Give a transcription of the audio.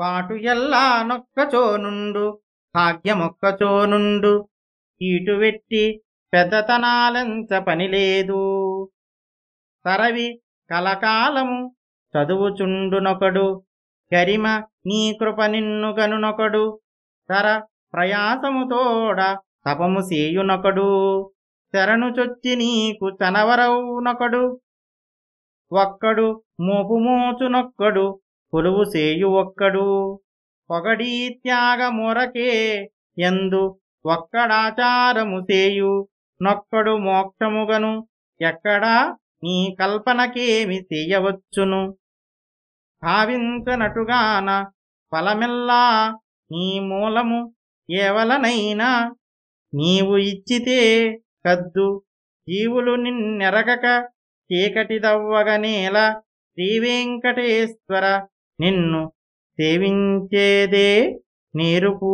పాటు ఎల్లా నొక్కచోనుండు భాగ్యమొక్కచోనుండు. ఈటు వెట్టి పెద్దతనాలెంచ పనిలేదు. తరవి కలకాలము చదువుచుండునొకడు గరిమ నీ కృప నిన్ను గనునొకడు. తర ప్రయాసముతోడ తపము సేయునొకడు శరణు చొచ్చి నీకు చనవరవునొకడు ఒక్కడు మోపుమోచునొక్కడు కొలువు సేయు ఒక్కడు పొగడీ త్యాగమురకే ఎందు ఒక్కడాచారము సేయు. నొక్కడు మోక్షముగను ఎక్కడా నీ కల్పనకేమి చేయవచ్చును భావించనటుగాన ఫలమెల్లా నీ మూలము ఏవలనైనా నీవు ఇచ్చితే కద్దు జీవులు నిన్నెరగక చీకటిదవ్వగనేల శ్రీవెంకటేశ్వర నిన్ను సేవించేదే నేరుపు.